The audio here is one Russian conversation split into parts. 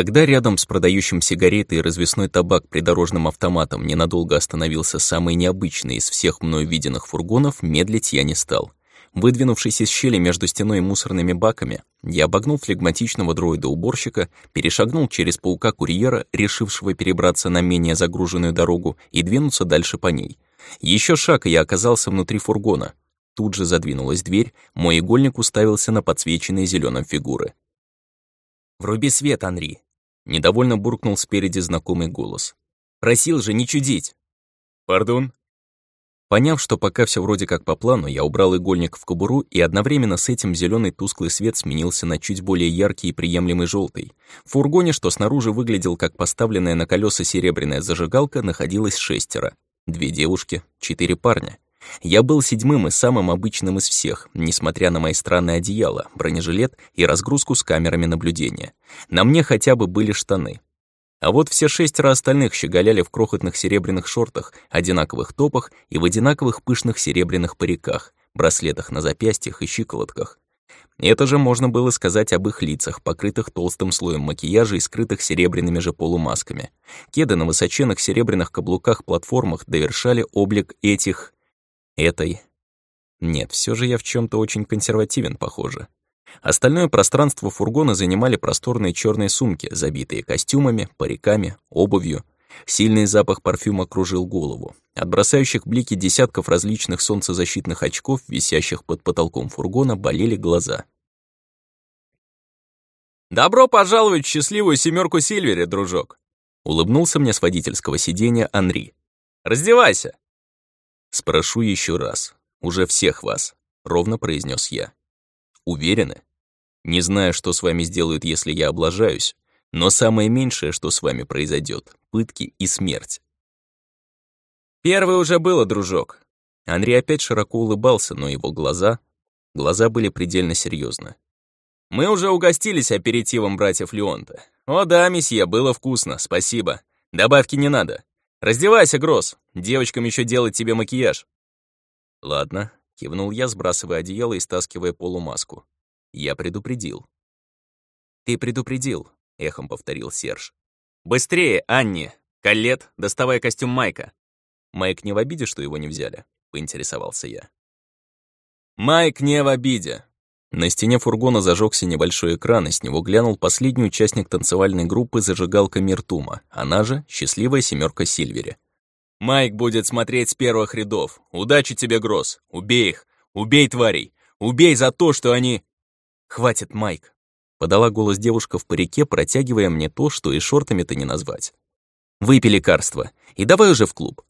Когда рядом с продающим сигареты и развесной табак придорожным автоматом ненадолго остановился самый необычный из всех мною виденных фургонов, медлить я не стал. Выдвинувшись из щели между стеной и мусорными баками, я обогнул флегматичного дроида-уборщика, перешагнул через паука-курьера, решившего перебраться на менее загруженную дорогу, и двинуться дальше по ней. Еще шаг, и я оказался внутри фургона. Тут же задвинулась дверь, мой игольник уставился на подсвеченные зеленым фигуры. «Вруби свет, Анри!» Недовольно буркнул спереди знакомый голос. «Просил же не чудить!» «Пардон?» Поняв, что пока все вроде как по плану, я убрал игольник в кобуру, и одновременно с этим зеленый тусклый свет сменился на чуть более яркий и приемлемый желтый. В фургоне, что снаружи выглядел как поставленная на колеса серебряная зажигалка, находилось шестеро. Две девушки, четыре парня. Я был седьмым и самым обычным из всех, несмотря на мои странные одеяла, бронежилет и разгрузку с камерами наблюдения. На мне хотя бы были штаны. А вот все шестеро остальных щеголяли в крохотных серебряных шортах, одинаковых топах и в одинаковых пышных серебряных париках, браслетах на запястьях и щиколотках. Это же можно было сказать об их лицах, покрытых толстым слоем макияжа и скрытых серебряными же полумасками. Кеды на высоченных серебряных каблуках-платформах довершали облик этих этой. Нет, все же я в чем то очень консервативен, похоже. Остальное пространство фургона занимали просторные черные сумки, забитые костюмами, париками, обувью. Сильный запах парфюма кружил голову. От блики десятков различных солнцезащитных очков, висящих под потолком фургона, болели глаза. «Добро пожаловать в счастливую семерку Сильвере, дружок!» Улыбнулся мне с водительского сиденья Анри. «Раздевайся!» «Спрошу еще раз. Уже всех вас», — ровно произнес я. «Уверены? Не знаю, что с вами сделают, если я облажаюсь, но самое меньшее, что с вами произойдет, пытки и смерть». «Первое уже было, дружок». Андрей опять широко улыбался, но его глаза... Глаза были предельно серьезны. «Мы уже угостились аперитивом братьев Леонта. О да, месье, было вкусно, спасибо. Добавки не надо. «Раздевайся, Гросс! Девочкам еще делать тебе макияж!» «Ладно», — кивнул я, сбрасывая одеяло и стаскивая полумаску. Я предупредил. «Ты предупредил», — эхом повторил Серж. «Быстрее, Анни! Калет, доставай костюм Майка!» «Майк не в обиде, что его не взяли?» — поинтересовался я. «Майк не в обиде!» На стене фургона зажегся небольшой экран, и с него глянул последний участник танцевальной группы «Зажигалка Миртума», она же «Счастливая семерка Сильвери». «Майк будет смотреть с первых рядов. Удачи тебе, Гросс. Убей их. Убей тварей. Убей за то, что они...» «Хватит, Майк», — подала голос девушка в парике, протягивая мне то, что и шортами-то не назвать. «Выпей лекарство. И давай уже в клуб.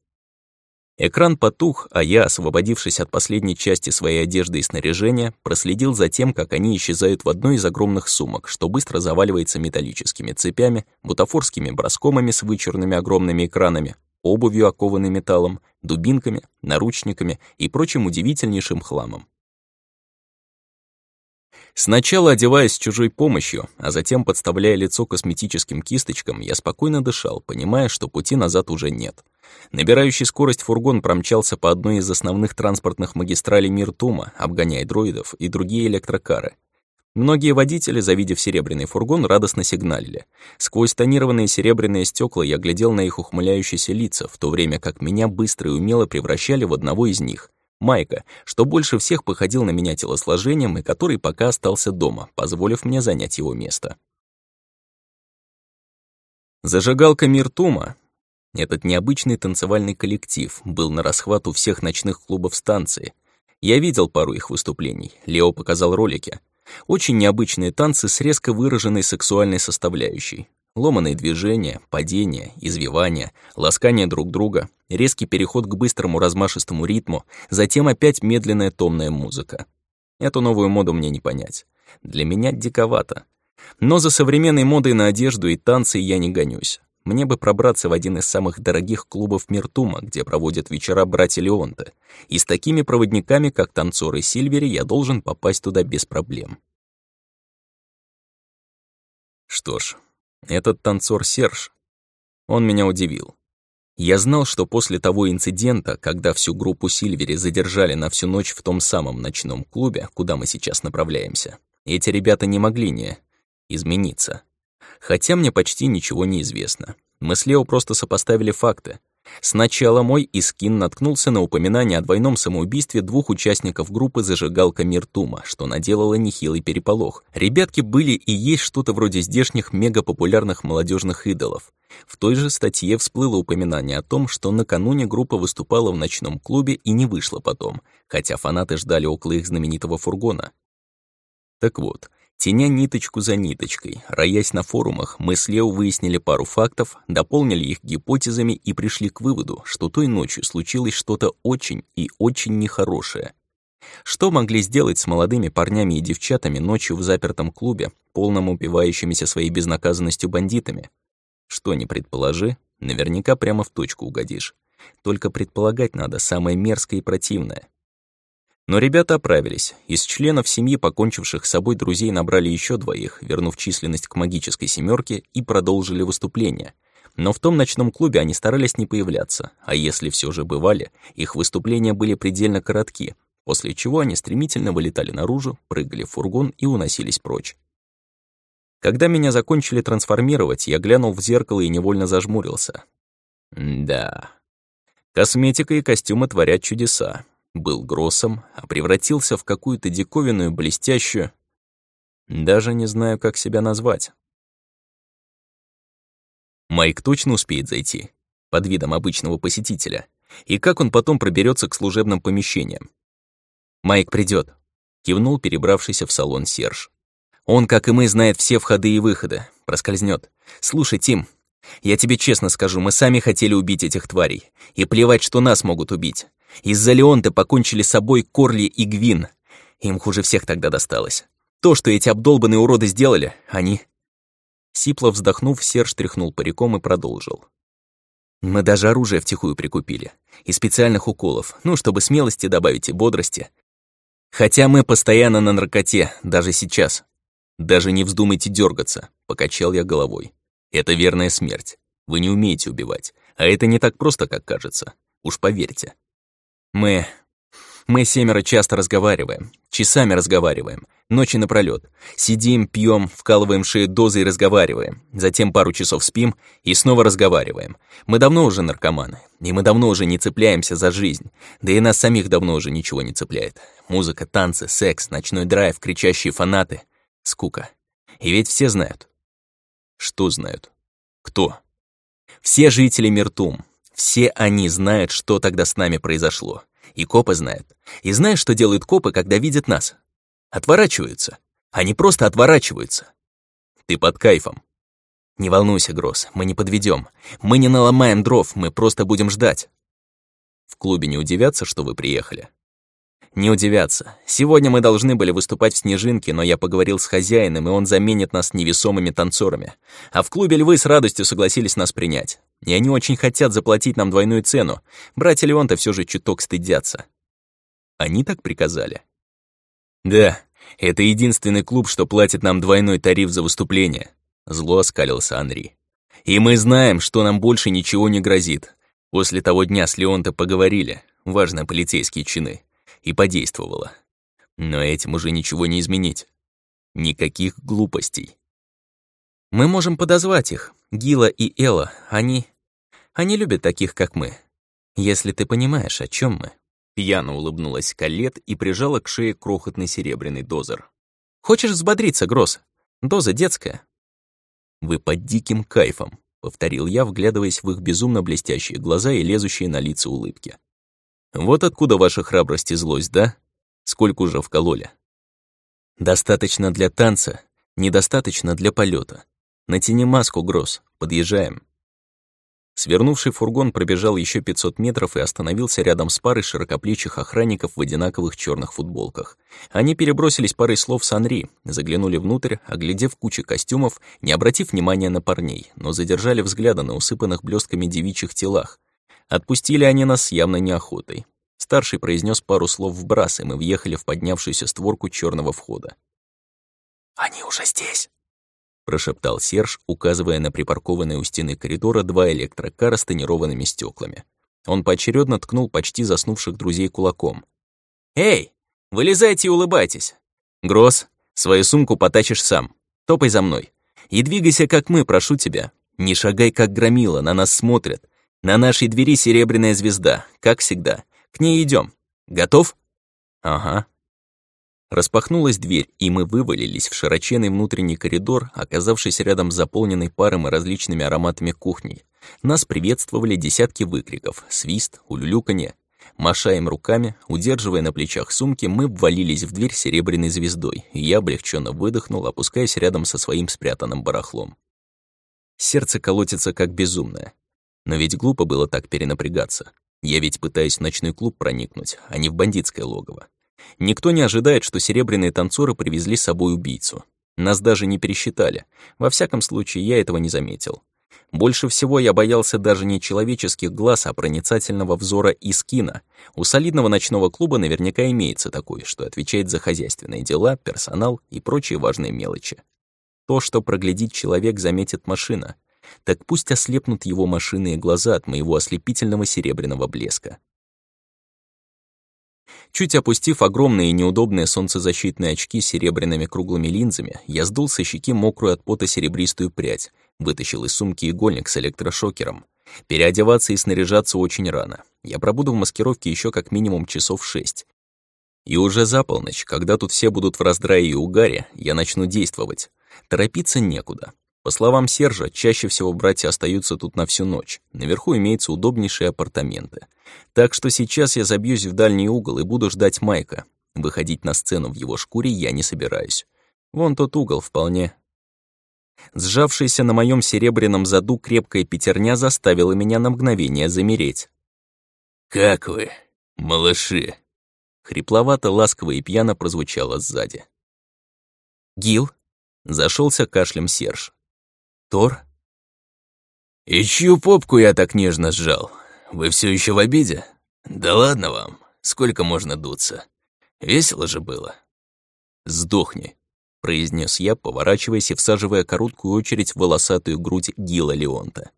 Экран потух, а я, освободившись от последней части своей одежды и снаряжения, проследил за тем, как они исчезают в одной из огромных сумок, что быстро заваливается металлическими цепями, бутафорскими броскомами с вычурными огромными экранами, обувью, окованной металлом, дубинками, наручниками и прочим удивительнейшим хламом. Сначала одеваясь с чужой помощью, а затем подставляя лицо косметическим кисточкам, я спокойно дышал, понимая, что пути назад уже нет. Набирающий скорость фургон промчался по одной из основных транспортных магистралей Миртума, обгоняя дроидов и другие электрокары. Многие водители, завидев серебряный фургон, радостно сигналили. Сквозь тонированные серебряные стекла я глядел на их ухмыляющиеся лица, в то время как меня быстро и умело превращали в одного из них — Майка, что больше всех походил на меня телосложением и который пока остался дома, позволив мне занять его место. Зажигалка Миртума, этот необычный танцевальный коллектив, был на расхват у всех ночных клубов станции. Я видел пару их выступлений, Лео показал ролики. Очень необычные танцы с резко выраженной сексуальной составляющей. Ломаные движения, падения, извивания, ласкание друг друга, резкий переход к быстрому размашистому ритму, затем опять медленная томная музыка. Эту новую моду мне не понять. Для меня диковато. Но за современной модой на одежду и танцы я не гонюсь. Мне бы пробраться в один из самых дорогих клубов Миртума, где проводят вечера братья Леонта. И с такими проводниками, как танцоры Сильвери, я должен попасть туда без проблем. Что ж, этот танцор Серж, он меня удивил. Я знал, что после того инцидента, когда всю группу Сильвери задержали на всю ночь в том самом ночном клубе, куда мы сейчас направляемся, эти ребята не могли не измениться. Хотя мне почти ничего не известно. Мы с Лео просто сопоставили факты. Сначала мой Искин наткнулся на упоминание о двойном самоубийстве двух участников группы «Зажигалка Миртума», что наделало нехилый переполох. Ребятки были и есть что-то вроде здешних мегапопулярных молодежных идолов. В той же статье всплыло упоминание о том, что накануне группа выступала в ночном клубе и не вышла потом, хотя фанаты ждали около их знаменитого фургона. Так вот, Теня ниточку за ниточкой, роясь на форумах, мы с Лео выяснили пару фактов, дополнили их гипотезами и пришли к выводу, что той ночью случилось что-то очень и очень нехорошее. Что могли сделать с молодыми парнями и девчатами ночью в запертом клубе, полном упивающимися своей безнаказанностью бандитами? Что ни предположи, наверняка прямо в точку угодишь. Только предполагать надо самое мерзкое и противное. Но ребята оправились. Из членов семьи покончивших с собой друзей набрали еще двоих, вернув численность к магической семерке и продолжили выступление. Но в том ночном клубе они старались не появляться, а если все же бывали, их выступления были предельно коротки, после чего они стремительно вылетали наружу, прыгали в фургон и уносились прочь. Когда меня закончили трансформировать, я глянул в зеркало и невольно зажмурился. да. Косметика и костюмы творят чудеса был Гроссом, а превратился в какую-то диковинную, блестящую... Даже не знаю, как себя назвать. Майк точно успеет зайти, под видом обычного посетителя. И как он потом проберется к служебным помещениям? Майк придет, кивнул перебравшийся в салон Серж. Он, как и мы, знает все входы и выходы, проскользнет. Слушай, Тим, я тебе честно скажу, мы сами хотели убить этих тварей. И плевать, что нас могут убить. Из-за Леонта покончили с собой Корли и Гвин. Им хуже всех тогда досталось. То, что эти обдолбанные уроды сделали, они... Сипло вздохнув, Серж тряхнул париком и продолжил. Мы даже оружие втихую прикупили. И специальных уколов, ну, чтобы смелости добавить и бодрости. Хотя мы постоянно на наркоте, даже сейчас. Даже не вздумайте дергаться, покачал я головой. Это верная смерть. Вы не умеете убивать. А это не так просто, как кажется. Уж поверьте. Мы... Мы семеро часто разговариваем, часами разговариваем, ночи напролёт. Сидим, пьем, вкалываем шею дозы и разговариваем. Затем пару часов спим и снова разговариваем. Мы давно уже наркоманы, и мы давно уже не цепляемся за жизнь. Да и нас самих давно уже ничего не цепляет. Музыка, танцы, секс, ночной драйв, кричащие фанаты. Скука. И ведь все знают. Что знают? Кто? Все жители Миртум, все они знают, что тогда с нами произошло. И копы знают. И знаешь, что делают копы, когда видят нас? Отворачиваются. Они просто отворачиваются. Ты под кайфом. Не волнуйся, Гросс, мы не подведем. Мы не наломаем дров, мы просто будем ждать. В клубе не удивятся, что вы приехали. Не удивятся. Сегодня мы должны были выступать в «Снежинке», но я поговорил с хозяином, и он заменит нас невесомыми танцорами. А в клубе «Львы» с радостью согласились нас принять. И они очень хотят заплатить нам двойную цену. Братья Леонта все же чуток стыдятся. Они так приказали? Да, это единственный клуб, что платит нам двойной тариф за выступление. Зло оскалился Анри. И мы знаем, что нам больше ничего не грозит. После того дня с Леонта поговорили, важно полицейские чины и подействовало. Но этим уже ничего не изменить. Никаких глупостей. Мы можем подозвать их, Гила и Элла, они... Они любят таких, как мы. Если ты понимаешь, о чем мы. Пьяно улыбнулась Калет и прижала к шее крохотный серебряный дозер. «Хочешь взбодриться, Гросс? Доза детская». «Вы под диким кайфом», — повторил я, вглядываясь в их безумно блестящие глаза и лезущие на лица улыбки. Вот откуда ваша храбрость и злость, да? Сколько уже вкололи? Достаточно для танца, недостаточно для полета. Натяни маску, Гросс, подъезжаем. Свернувший фургон пробежал еще 500 метров и остановился рядом с парой широкоплечих охранников в одинаковых черных футболках. Они перебросились парой слов с Анри, заглянули внутрь, оглядев кучу костюмов, не обратив внимания на парней, но задержали взгляды на усыпанных блестками девичьих телах, Отпустили они нас с явной неохотой. Старший произнес пару слов в брас, и мы въехали в поднявшуюся створку черного входа. «Они уже здесь», — прошептал Серж, указывая на припаркованные у стены коридора два электрокара с тонированными стеклами. Он поочередно ткнул почти заснувших друзей кулаком. «Эй, вылезайте и улыбайтесь! Гросс, свою сумку потащишь сам. Топай за мной. И двигайся, как мы, прошу тебя. Не шагай, как громила, на нас смотрят. На нашей двери серебряная звезда, как всегда. К ней идем. Готов? Ага. Распахнулась дверь, и мы вывалились в широченный внутренний коридор, оказавшийся рядом с заполненной паром и различными ароматами кухней. Нас приветствовали десятки выкриков, свист, улюлюканье. Маша им руками, удерживая на плечах сумки, мы ввалились в дверь серебряной звездой, и я облегченно выдохнул, опускаясь рядом со своим спрятанным барахлом. Сердце колотится как безумное. Но ведь глупо было так перенапрягаться. Я ведь пытаюсь в ночной клуб проникнуть, а не в бандитское логово. Никто не ожидает, что серебряные танцоры привезли с собой убийцу. Нас даже не пересчитали. Во всяком случае, я этого не заметил. Больше всего я боялся даже не человеческих глаз, а проницательного взора из кино. У солидного ночного клуба наверняка имеется такой, что отвечает за хозяйственные дела, персонал и прочие важные мелочи. То, что проглядит человек, заметит машина. Так пусть ослепнут его машинные глаза от моего ослепительного серебряного блеска. Чуть опустив огромные и неудобные солнцезащитные очки с серебряными круглыми линзами, я сдул со щеки мокрую от пота серебристую прядь, вытащил из сумки игольник с электрошокером. Переодеваться и снаряжаться очень рано. Я пробуду в маскировке еще как минимум часов шесть. И уже за полночь, когда тут все будут в раздрае и угаре, я начну действовать. Торопиться некуда. По словам Сержа, чаще всего братья остаются тут на всю ночь. Наверху имеются удобнейшие апартаменты. Так что сейчас я забьюсь в дальний угол и буду ждать Майка. Выходить на сцену в его шкуре я не собираюсь. Вон тот угол вполне. Сжавшаяся на моем серебряном заду крепкая пятерня заставила меня на мгновение замереть. «Как вы, малыши?» Хрипловато, ласково и пьяно прозвучало сзади. «Гил?» — зашелся кашлем Серж. Тор? И чью попку я так нежно сжал? Вы все еще в обиде? Да ладно вам, сколько можно дуться? Весело же было. Сдохни, произнес я, поворачиваясь и всаживая короткую очередь в волосатую грудь Гила Леонта.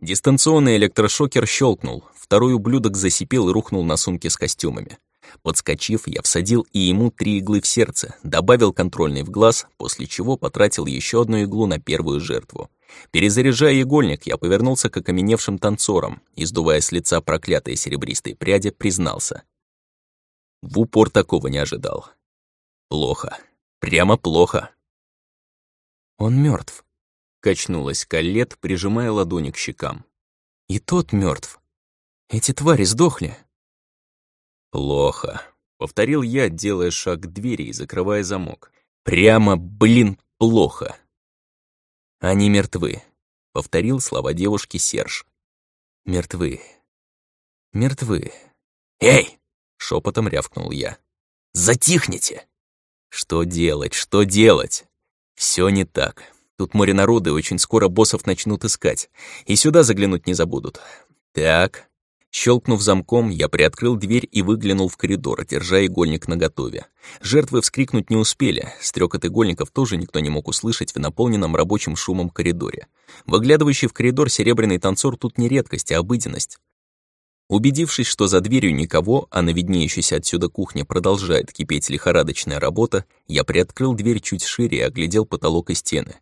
Дистанционный электрошокер щелкнул, второй ублюдок засипел и рухнул на сумке с костюмами. Подскочив, я всадил и ему три иглы в сердце, добавил контрольный в глаз, после чего потратил еще одну иглу на первую жертву. Перезаряжая игольник, я повернулся к окаменевшим танцорам и, сдувая с лица проклятые серебристые пряди, признался. В упор такого не ожидал. Плохо. Прямо плохо. Он мертв. Качнулась Калет, прижимая ладони к щекам. И тот мертв. Эти твари сдохли. «Плохо», — повторил я, делая шаг к двери и закрывая замок. «Прямо, блин, плохо». «Они мертвы», — повторил слова девушки Серж. «Мертвы. Мертвы». «Эй!» — шепотом рявкнул я. «Затихните!» «Что делать? Что делать?» Все не так. Тут море народа, очень скоро боссов начнут искать. И сюда заглянуть не забудут. Так, Щелкнув замком, я приоткрыл дверь и выглянул в коридор, держа игольник наготове. Жертвы вскрикнуть не успели, стрекот игольников тоже никто не мог услышать в наполненном рабочим шумом коридоре. Выглядывающий в коридор серебряный танцор тут не редкость, а обыденность. Убедившись, что за дверью никого, а на виднеющейся отсюда кухне продолжает кипеть лихорадочная работа, я приоткрыл дверь чуть шире и оглядел потолок и стены.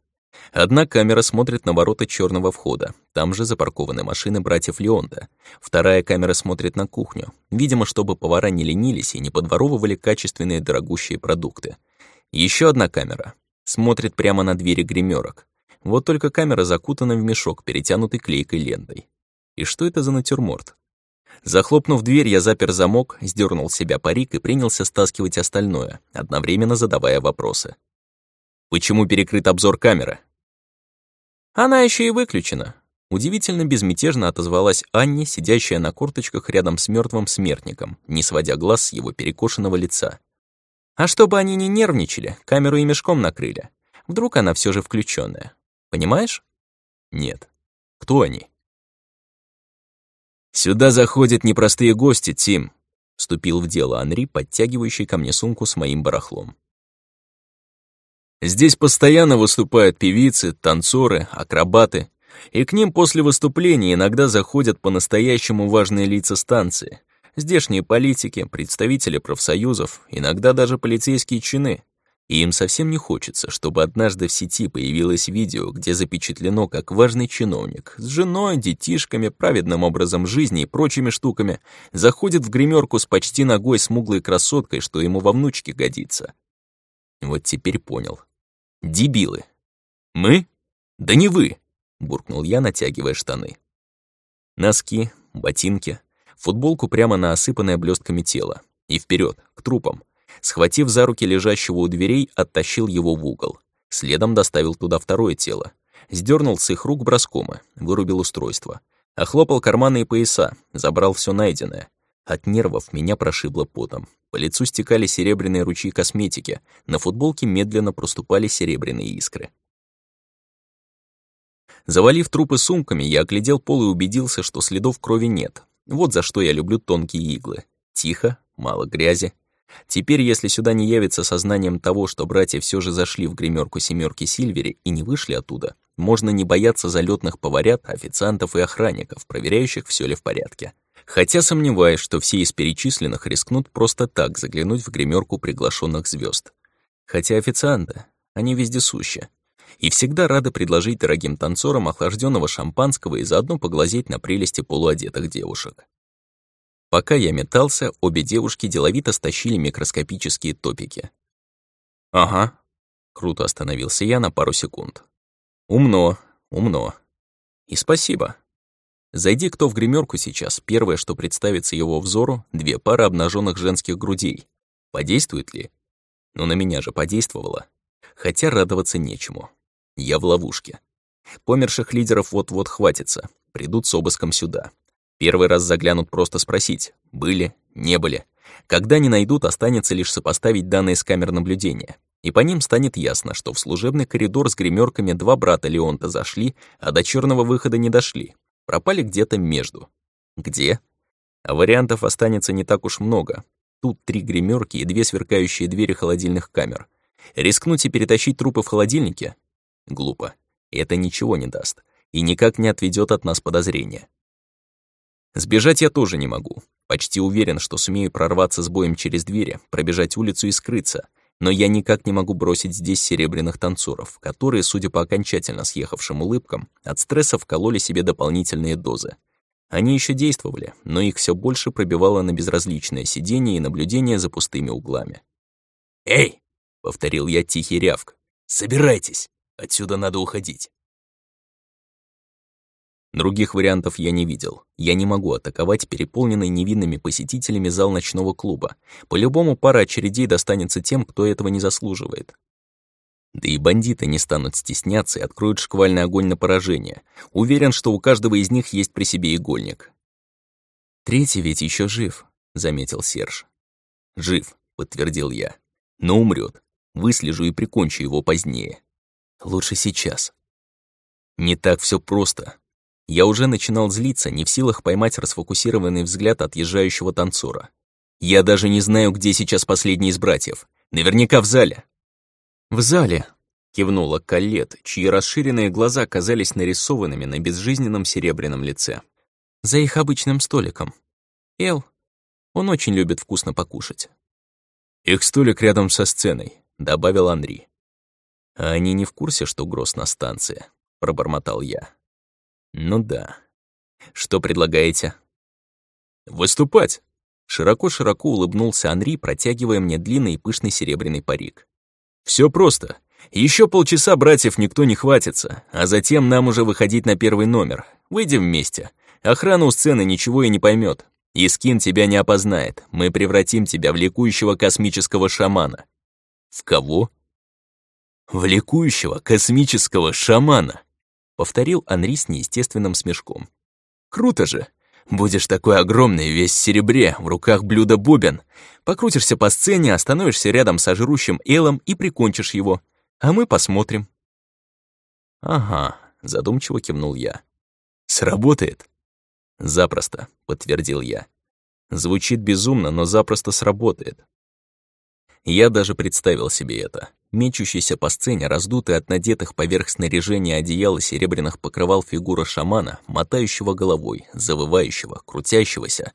Одна камера смотрит на ворота черного входа. Там же запаркованы машины братьев Леонда. Вторая камера смотрит на кухню. Видимо, чтобы повара не ленились и не подворовывали качественные дорогущие продукты. Еще одна камера смотрит прямо на двери гримерок. Вот только камера закутана в мешок, перетянутый клейкой лентой. И что это за натюрморт? Захлопнув дверь, я запер замок, сдернул с себя парик и принялся стаскивать остальное, одновременно задавая вопросы. Почему перекрыт обзор камеры? Она еще и выключена. Удивительно безмятежно отозвалась Анне, сидящая на корточках рядом с мертвым смертником, не сводя глаз с его перекошенного лица. А чтобы они не нервничали, камеру и мешком накрыли. Вдруг она все же включенная. Понимаешь? Нет. Кто они? «Сюда заходят непростые гости, Тим», — вступил в дело Анри, подтягивающий ко мне сумку с моим барахлом. Здесь постоянно выступают певицы, танцоры, акробаты, и к ним после выступления иногда заходят по-настоящему важные лица станции. Здешние политики, представители профсоюзов, иногда даже полицейские чины. И им совсем не хочется, чтобы однажды в сети появилось видео, где запечатлено, как важный чиновник с женой, детишками, праведным образом жизни и прочими штуками заходит в гримерку с почти ногой смуглой красоткой, что ему во внучке годится. Вот теперь понял. Дебилы. Мы? Да не вы, буркнул я, натягивая штаны. Носки, ботинки, футболку прямо на осыпанное блестками тело. И вперед к трупам. Схватив за руки лежащего у дверей, оттащил его в угол. Следом доставил туда второе тело. Сдернул с их рук броскомы, вырубил устройство. Охлопал карманы и пояса, забрал все найденное. От нервов меня прошибло потом. По лицу стекали серебряные ручьи косметики, на футболке медленно проступали серебряные искры. Завалив трупы сумками, я оглядел пол и убедился, что следов крови нет. Вот за что я люблю тонкие иглы. Тихо, мало грязи, Теперь, если сюда не явится сознанием того, что братья все же зашли в гримерку семерки Сильвери и не вышли оттуда, можно не бояться залетных поварят, официантов и охранников, проверяющих, все ли в порядке. Хотя сомневаюсь, что все из перечисленных рискнут просто так заглянуть в гримерку приглашенных звезд. Хотя официанты, они вездесущи. И всегда рады предложить дорогим танцорам охлажденного шампанского и заодно поглазеть на прелести полуодетых девушек. Пока я метался, обе девушки деловито стащили микроскопические топики. «Ага», — круто остановился я на пару секунд. «Умно, умно. И спасибо. Зайди кто в гримерку сейчас, первое, что представится его взору, две пары обнаженных женских грудей. Подействует ли? Ну, на меня же подействовало. Хотя радоваться нечему. Я в ловушке. Померших лидеров вот-вот хватится, придут с обыском сюда. Первый раз заглянут просто спросить, были, не были. Когда не найдут, останется лишь сопоставить данные с камер наблюдения. И по ним станет ясно, что в служебный коридор с гримерками два брата Леонта зашли, а до черного выхода не дошли. Пропали где-то между. Где? А вариантов останется не так уж много. Тут три гримерки и две сверкающие двери холодильных камер. Рискнуть и перетащить трупы в холодильнике? Глупо. Это ничего не даст. И никак не отведет от нас подозрения. Сбежать я тоже не могу. Почти уверен, что сумею прорваться с боем через двери, пробежать улицу и скрыться. Но я никак не могу бросить здесь серебряных танцоров, которые, судя по окончательно съехавшим улыбкам, от стресса вкололи себе дополнительные дозы. Они еще действовали, но их все больше пробивало на безразличное сидение и наблюдение за пустыми углами. «Эй!» — повторил я тихий рявк. «Собирайтесь! Отсюда надо уходить!» Других вариантов я не видел. Я не могу атаковать переполненный невинными посетителями зал ночного клуба. По-любому пара очередей достанется тем, кто этого не заслуживает. Да и бандиты не станут стесняться и откроют шквальный огонь на поражение. Уверен, что у каждого из них есть при себе игольник. «Третий ведь еще жив», — заметил Серж. «Жив», — подтвердил я. «Но умрет. Выслежу и прикончу его позднее. Лучше сейчас». Не так все просто. Я уже начинал злиться, не в силах поймать расфокусированный взгляд отъезжающего танцора. Я даже не знаю, где сейчас последний из братьев. Наверняка в зале. «В зале», — кивнула Калет, чьи расширенные глаза казались нарисованными на безжизненном серебряном лице. «За их обычным столиком. Эл, он очень любит вкусно покушать». «Их столик рядом со сценой», — добавил Анри. «А они не в курсе, что Гросс на станции», — пробормотал я. Ну да. Что предлагаете? Выступать. Широко-широко улыбнулся Анри, протягивая мне длинный и пышный серебряный парик. Все просто. Еще полчаса братьев никто не хватится, а затем нам уже выходить на первый номер. Выйдем вместе. Охрана у сцены ничего и не поймет. Скин тебя не опознает. Мы превратим тебя в ликующего космического шамана. В кого? В ликующего космического шамана. Повторил Анри с неестественным смешком. «Круто же! Будешь такой огромный, весь в серебре, в руках блюдо бубен. Покрутишься по сцене, остановишься рядом с жрущим Элом и прикончишь его. А мы посмотрим». «Ага», — задумчиво кивнул я. «Сработает?» «Запросто», — подтвердил я. «Звучит безумно, но запросто сработает». Я даже представил себе это мечущийся по сцене, раздутый от надетых поверх снаряжения одеяла серебряных покрывал фигура шамана, мотающего головой, завывающего, крутящегося,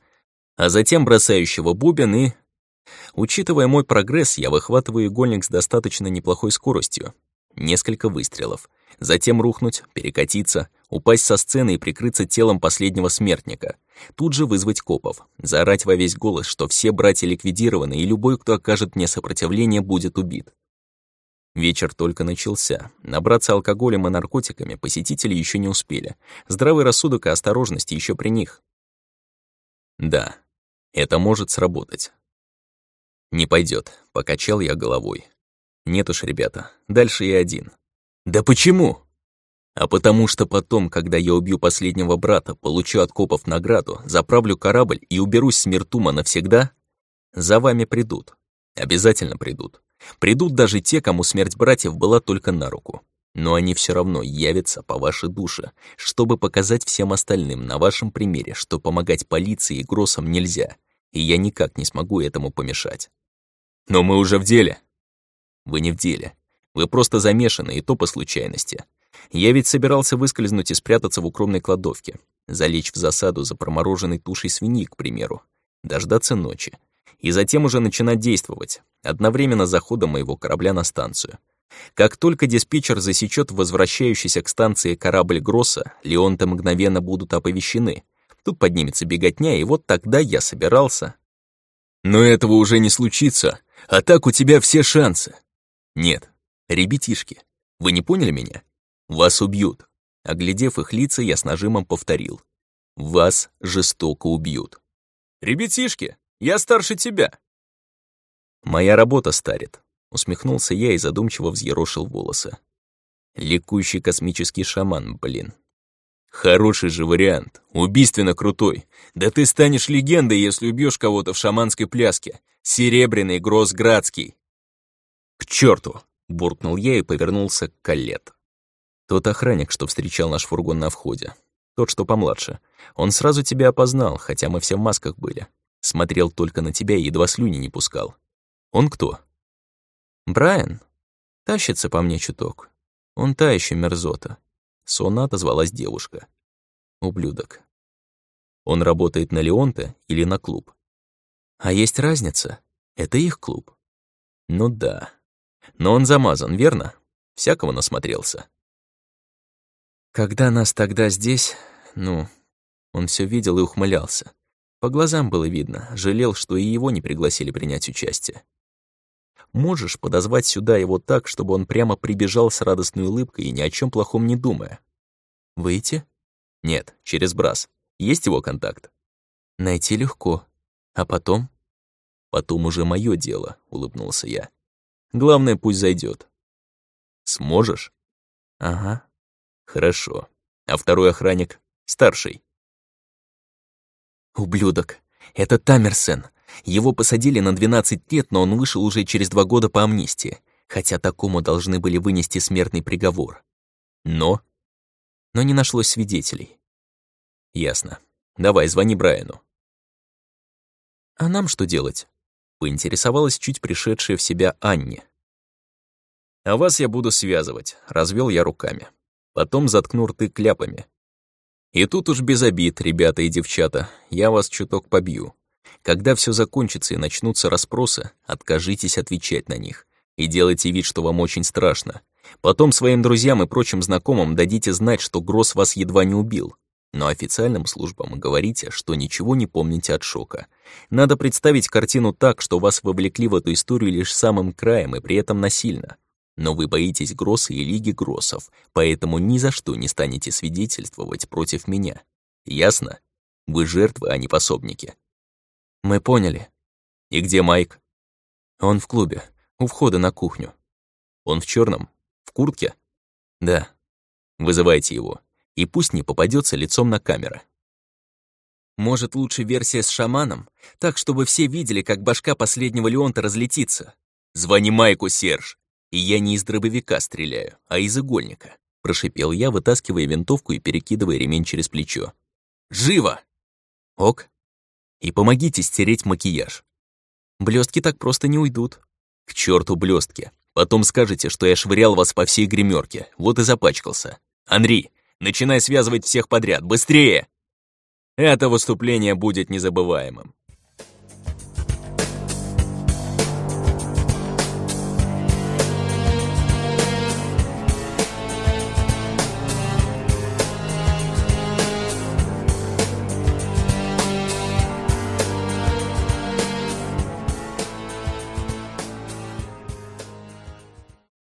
а затем бросающего бубен и... Учитывая мой прогресс, я выхватываю игольник с достаточно неплохой скоростью. Несколько выстрелов. Затем рухнуть, перекатиться, упасть со сцены и прикрыться телом последнего смертника. Тут же вызвать копов, заорать во весь голос, что все братья ликвидированы, и любой, кто окажет мне сопротивление, будет убит. Вечер только начался. Набраться алкоголем и наркотиками посетители еще не успели. Здравый рассудок и осторожность еще при них. Да, это может сработать. Не пойдет, покачал я головой. Нет уж, ребята, дальше я один. Да почему? А потому что потом, когда я убью последнего брата, получу от копов награду, заправлю корабль и уберусь с Миртума навсегда, за вами придут. Обязательно придут. Придут даже те, кому смерть братьев была только на руку. Но они все равно явятся по вашей душе, чтобы показать всем остальным на вашем примере, что помогать полиции и Гроссам нельзя, и я никак не смогу этому помешать. Но мы уже в деле. Вы не в деле. Вы просто замешаны, и то по случайности. Я ведь собирался выскользнуть и спрятаться в укромной кладовке, залечь в засаду за промороженной тушей свиньи, к примеру, дождаться ночи, и затем уже начинать действовать, одновременно заходом моего корабля на станцию. Как только диспетчер засечет возвращающийся к станции корабль Гросса, Леонты мгновенно будут оповещены. Тут поднимется беготня, и вот тогда я собирался. Но этого уже не случится, а так у тебя все шансы. Нет, ребятишки, вы не поняли меня? Вас убьют. Оглядев их лица, я с нажимом повторил. Вас жестоко убьют. Ребятишки, я старше тебя. Моя работа старит. Усмехнулся я и задумчиво взъерошил волосы. Ликующий космический шаман, блин. Хороший же вариант, убийственно крутой. Да ты станешь легендой, если убьешь кого-то в шаманской пляске. Серебряный Гроссградский. К черту! буркнул я и повернулся к Калет. Тот охранник, что встречал наш фургон на входе. Тот, что помладше. Он сразу тебя опознал, хотя мы все в масках были. Смотрел только на тебя и едва слюни не пускал. Он кто? Брайан. Тащится по мне чуток. Он та еще мерзота. Сонно отозвалась девушка. Ублюдок. Он работает на Леонте или на клуб? А есть разница. Это их клуб. Ну да. Но он замазан, верно? Всякого насмотрелся. Когда нас тогда здесь, ну, он все видел и ухмылялся. По глазам было видно, жалел, что и его не пригласили принять участие. Можешь подозвать сюда его так, чтобы он прямо прибежал с радостной улыбкой и ни о чем плохом не думая. Выйти? Нет, через Брас. Есть его контакт? Найти легко. А потом? Потом уже мое дело, улыбнулся я. Главное, пусть зайдет. Сможешь? Ага. Хорошо. А второй охранник — старший. Ублюдок. Это Тамерсен. Его посадили на 12 лет, но он вышел уже через два года по амнистии, хотя такому должны были вынести смертный приговор. Но... Но не нашлось свидетелей. Ясно. Давай, звони Брайану. А нам что делать? Поинтересовалась чуть пришедшая в себя Анне. А вас я буду связывать, развел я руками потом заткну рты кляпами. И тут уж без обид, ребята и девчата, я вас чуток побью. Когда все закончится и начнутся расспросы, откажитесь отвечать на них. И делайте вид, что вам очень страшно. Потом своим друзьям и прочим знакомым дадите знать, что Гросс вас едва не убил. Но официальным службам говорите, что ничего не помните от шока. Надо представить картину так, что вас вовлекли в эту историю лишь самым краем и при этом насильно. Но вы боитесь Гросса и Лиги Гроссов, поэтому ни за что не станете свидетельствовать против меня. Ясно? Вы жертвы, а не пособники. Мы поняли. И где Майк? Он в клубе, у входа на кухню. Он в черном, В куртке? Да. Вызывайте его. И пусть не попадется лицом на камеры. Может, лучше версия с шаманом? Так, чтобы все видели, как башка последнего Леонта разлетится. Звони Майку, Серж. И я не из дробовика стреляю, а из игольника. Прошипел я, вытаскивая винтовку и перекидывая ремень через плечо. «Живо!» «Ок. И помогите стереть макияж. Блестки так просто не уйдут. К черту блестки. Потом скажете, что я швырял вас по всей гримерке, вот и запачкался. Андрей, начинай связывать всех подряд, быстрее!» Это выступление будет незабываемым.